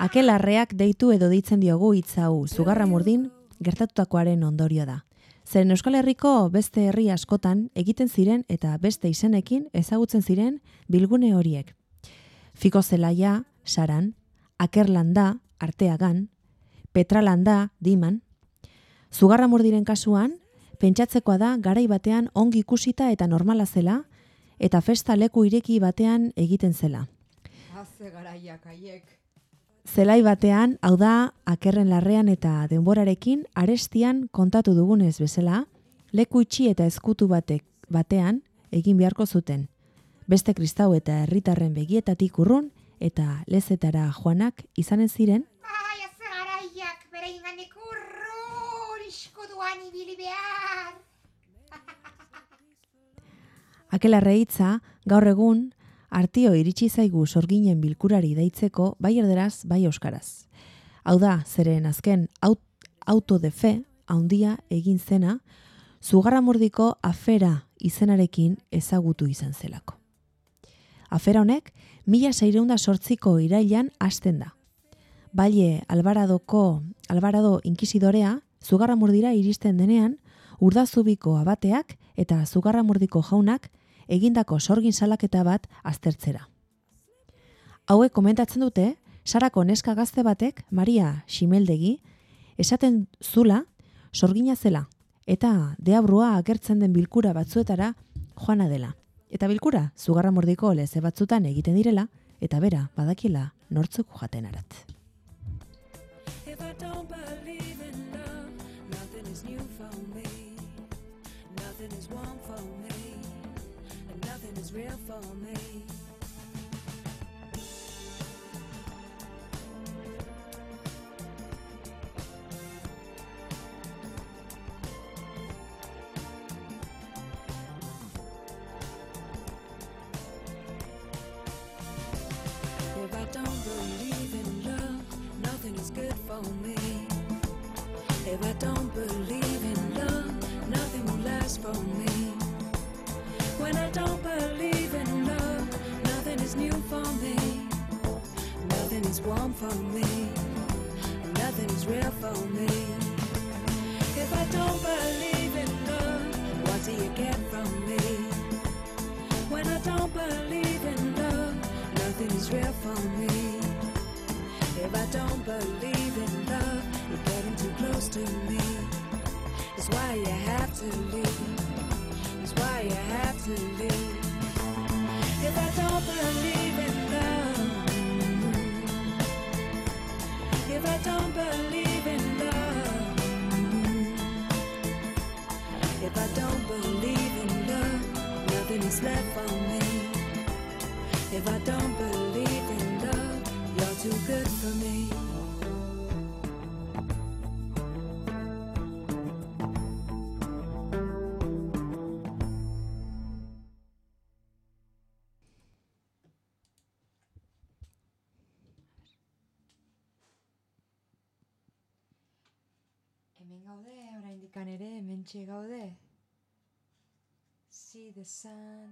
Speaker 2: akelarreak deitu edo deitzen diogu hitz hau zugarra murdin gertatutakoaren ondorio da. Zeren Euskal Herriko beste herri askotan egiten ziren eta beste izenekin ezagutzen ziren bilgune horiek. Fiko zelaia, saran, akerlanda, arteagan, petralanda, diman. Zugarra murdiren kasuan, pentsatzekoa da garai batean ongi ikusita eta normala zela, eta festa leku ireki batean egiten zela.
Speaker 1: Haze garaiak haiek.
Speaker 2: Zelai batean, hau da, akerren larrean eta denborarekin arestian kontatu dugunez bezala, leku itxi eta ezkutu batek batean egin beharko zuten. Beste kristau eta herritarren begietatik urrun eta lezetara joanak izanen ziren,
Speaker 5: Ai, azze garaiak, bere inganik urrun iskuduan ibili behar.
Speaker 2: Akelarre hitza gaur egun artio iritsi zaigu sorginen bilkurari deitzeko bai erderaz, bai euskaraz. Hau da, zeren azken aut, auto de fe, haundia egin zena, zugarramurdiko afera izenarekin ezagutu izan zelako. Afera honek, mila seireunda sortziko irailan hasten da. Baile Albaradoko, Albarado inkisidorea, zugarramurdira iristen denean, urdazubiko abateak eta zugarramurdiko jaunak egindako sorgin salaketa bat aztertzera. Hauek komentatzen dute, Sarako neska gazte batek, Maria Ximeldegi, esaten zula sorgina zela, eta deabrua agertzen den bilkura batzuetara joana dela. Eta bilkura, zugarramurdiko leze batzutan egiten direla, eta bera, badakiela, nortzuk jaten arat.
Speaker 4: Real for me. If I don't believe in love, nothing is good for me. If I don't believe in love, nothing will last for me. When I don't believe in love, nothing is new for me. Nothing is warm for me. Nothing is real for me. If I don't believe in love, what do you get from me? When I don't believe in love, nothing is real for me. If I don't believe in love, you're getting too close to me. It's why you have to leave. You have to leave. If I don't believe in love, if I don't believe in love, if I don't believe in love, nothing is left for me. If I don't believe in love, you're too good for me.
Speaker 1: Hementxe gaude. See the sun.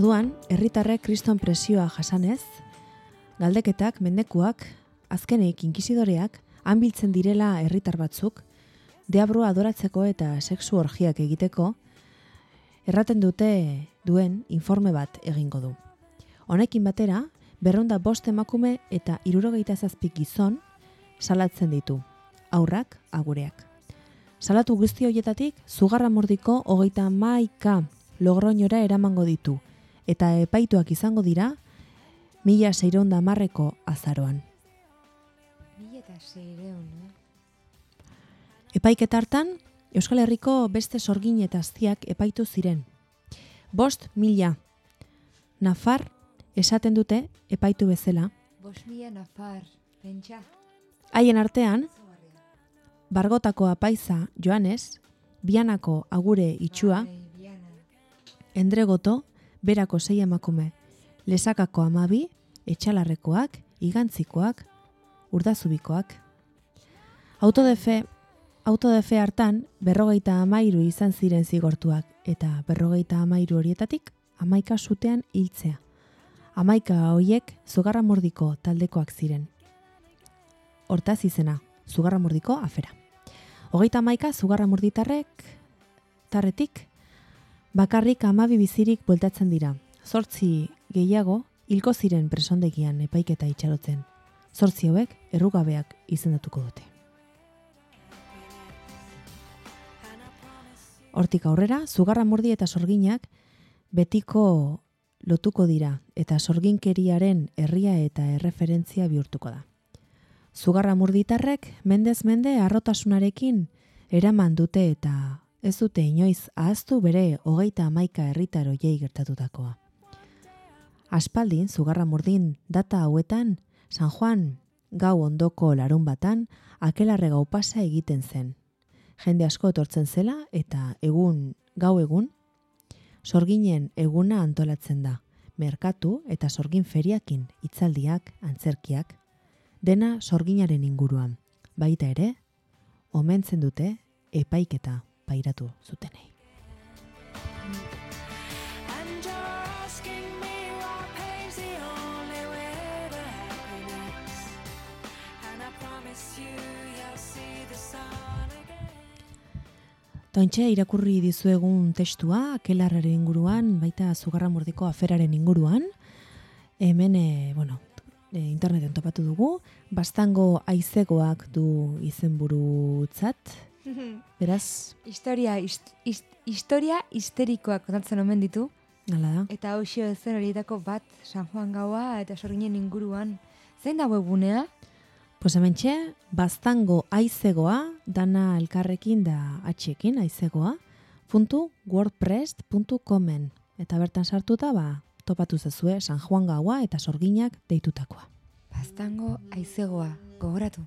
Speaker 2: Orduan, herritarrek kriston presioa jasanez, galdeketak, mendekuak, azkeneik inkisidoreak, hanbiltzen direla herritar batzuk, deabroa adoratzeko eta sexu orgiak egiteko, erraten dute duen informe bat egingo du. Honekin batera, berronda bost emakume eta irurogeita zazpik gizon salatzen ditu, aurrak, agureak. Salatu guzti hoietatik, zugarra mordiko hogeita maika logroñora eramango ditu, eta epaituak izango dira, mila seironda marreko azaroan.
Speaker 1: Mila eh?
Speaker 2: Epaiketa hartan, Euskal Herriko beste sorgin eta aztiak epaitu ziren. Bost mila. Nafar esaten dute epaitu bezala.
Speaker 1: Bost mila nafar, pentsa.
Speaker 2: Haien artean, Bargotako apaiza Joanes, Bianako agure itxua. Endregoto, berako sei emakume, Lesakako amabi, Etxalarrekoak, Igantzikoak, Urdazubikoak. Autodefe, autodefe hartan berrogeita amairu izan ziren zigortuak eta berrogeita amairu horietatik amaika sutean hiltzea. Amaika hoiek zugarramordiko taldekoak ziren. Hortaz izena, zugarramordiko afera. Hogeita amaika zugarramorditarrek tarretik bakarrik amabi bizirik bueltatzen dira. Zortzi gehiago hilko ziren presondegian epaiketa itxarotzen. Zortzi hauek errugabeak izendatuko dute. Hortik aurrera, zugarra mordi eta sorginak betiko lotuko dira eta sorginkeriaren herria eta erreferentzia bihurtuko da. Zugarra murditarrek mendez mende arrotasunarekin eraman dute eta ez dute inoiz ahaztu bere hogeita amaika herritar hoiei gertatutakoa. Aspaldin, zugarra murdin data hauetan, San Juan gau ondoko larun batan, akelarre gau pasa egiten zen. Jende asko etortzen zela eta egun, gau egun, sorginen eguna antolatzen da. Merkatu eta sorgin feriakin hitzaldiak, antzerkiak, dena sorginaren inguruan. Baita ere, omentzen dute epaiketa pairatu zutenei.
Speaker 4: And you're asking me why pain's the only way to happiness. And I promise you, you'll see the sun again.
Speaker 2: Eta ontxe, irakurri dizuegun testua, kelarraren inguruan, baita zugarramurdiko aferaren inguruan. Hemen, e, bueno, e, interneten topatu dugu, bastango aizegoak du izenburutzat. Beraz,
Speaker 1: Historia, hist, hist, historia histerikoak kontatzen omen ditu.
Speaker 2: hala da.
Speaker 1: Eta hoxio zen horietako bat San Juan gaua eta sorginen inguruan. Zein da webgunea?
Speaker 2: Pues hementxe, bastango aizegoa, dana elkarrekin da atxekin aizegoa, puntu wordpress.comen. Eta bertan sartuta, ba, topatu zezue San Juan gaua eta sorginak deitutakoa.
Speaker 1: Bastango aizegoa, gogoratu.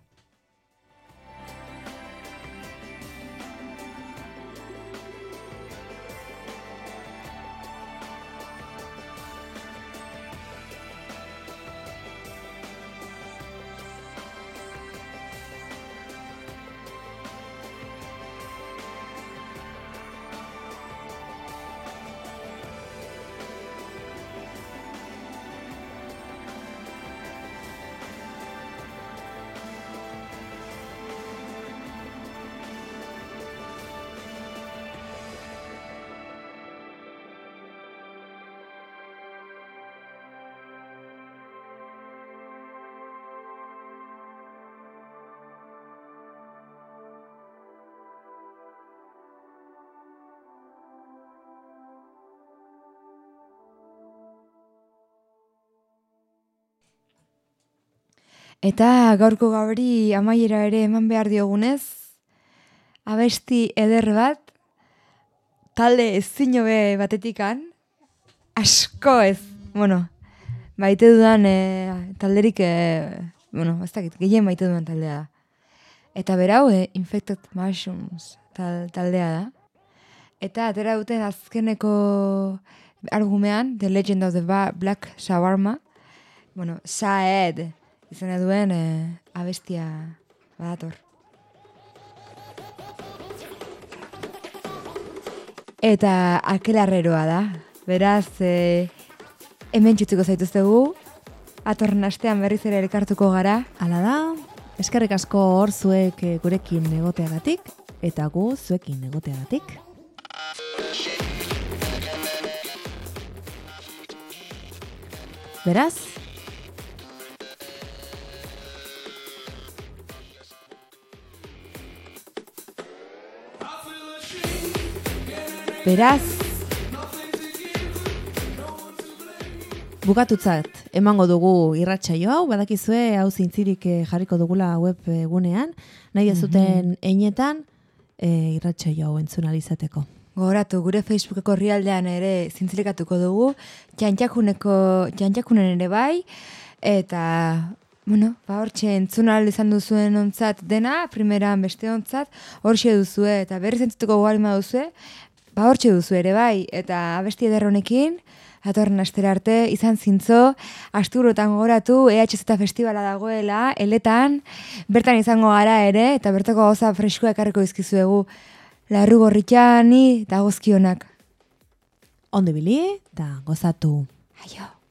Speaker 1: Eta gaurko gauri amaiera ere eman behar diogunez, abesti eder bat, talde ezin hobe batetikan, asko ez, bueno, baite dudan e, talderik, e, bueno, ez dakit, gehien baite dudan taldea da. Eta berau, e, Infected Mushrooms tal, taldea da. Eta atera duten azkeneko argumean, The Legend of the Ba- Black Shawarma, bueno, Saed izena duen e, abestia badator. Eta akelarreroa da. Beraz, e, hemen txutziko zaituztegu, atorren astean berriz ere elkartuko gara.
Speaker 2: Hala da, eskerrik asko hor zuek eh, gurekin egoteagatik, eta gu zuekin egoteagatik. Beraz,
Speaker 1: Beraz,
Speaker 2: Bukatutzat, emango dugu irratsaio hau, badakizue hau zintzirik eh, jarriko dugula web gunean, nahi dezuten einetan eh, irratsaio hau entzun alizateko.
Speaker 1: Gogoratu, gure Facebookeko rialdean ere zintzilikatuko dugu, txantxakuneko, txantxakunen ere bai, eta, bueno, ba hortxe entzun ahal izan duzuen ontzat dena, primeran beste ontzat, hortxe duzue, eta berriz entzutuko gualima duzue, ba hortxe duzu ere bai, eta abesti eder honekin, atorren astera arte, izan zintzo, asturotan gogoratu, EHZ eta festivala dagoela, eletan, bertan izango gara ere, eta bertako gauza freskoa ekarriko izkizuegu, larru gorritxani eta gozkionak.
Speaker 2: Ondo bili, eta gozatu.
Speaker 1: Aio.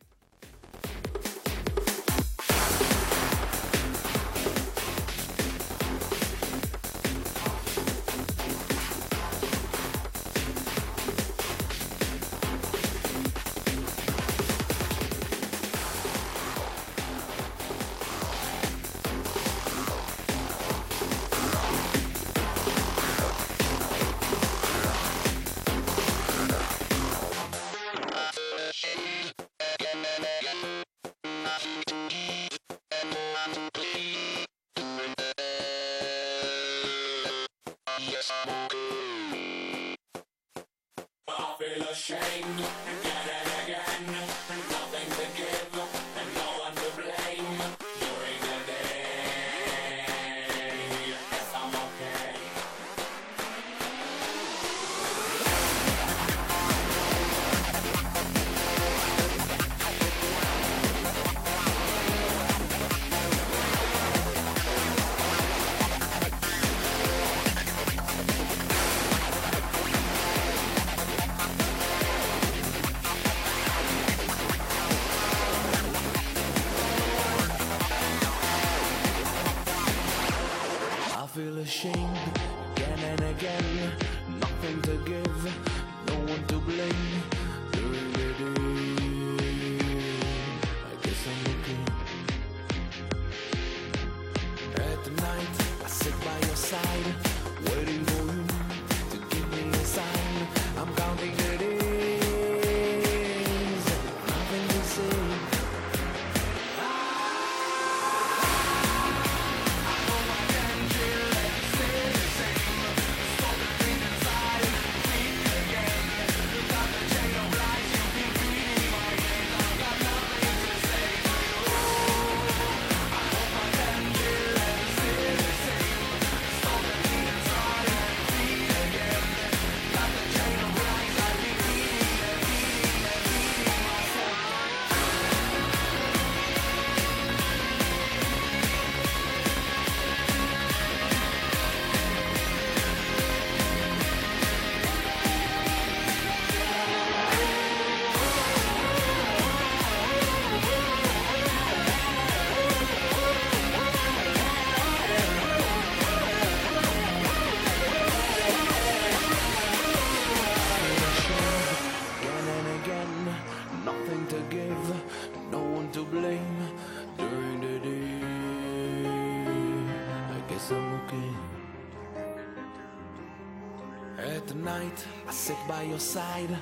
Speaker 3: By your side,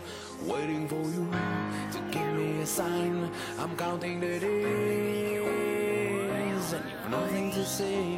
Speaker 3: waiting for you to give me a sign. I'm counting the days, and you've nothing to say.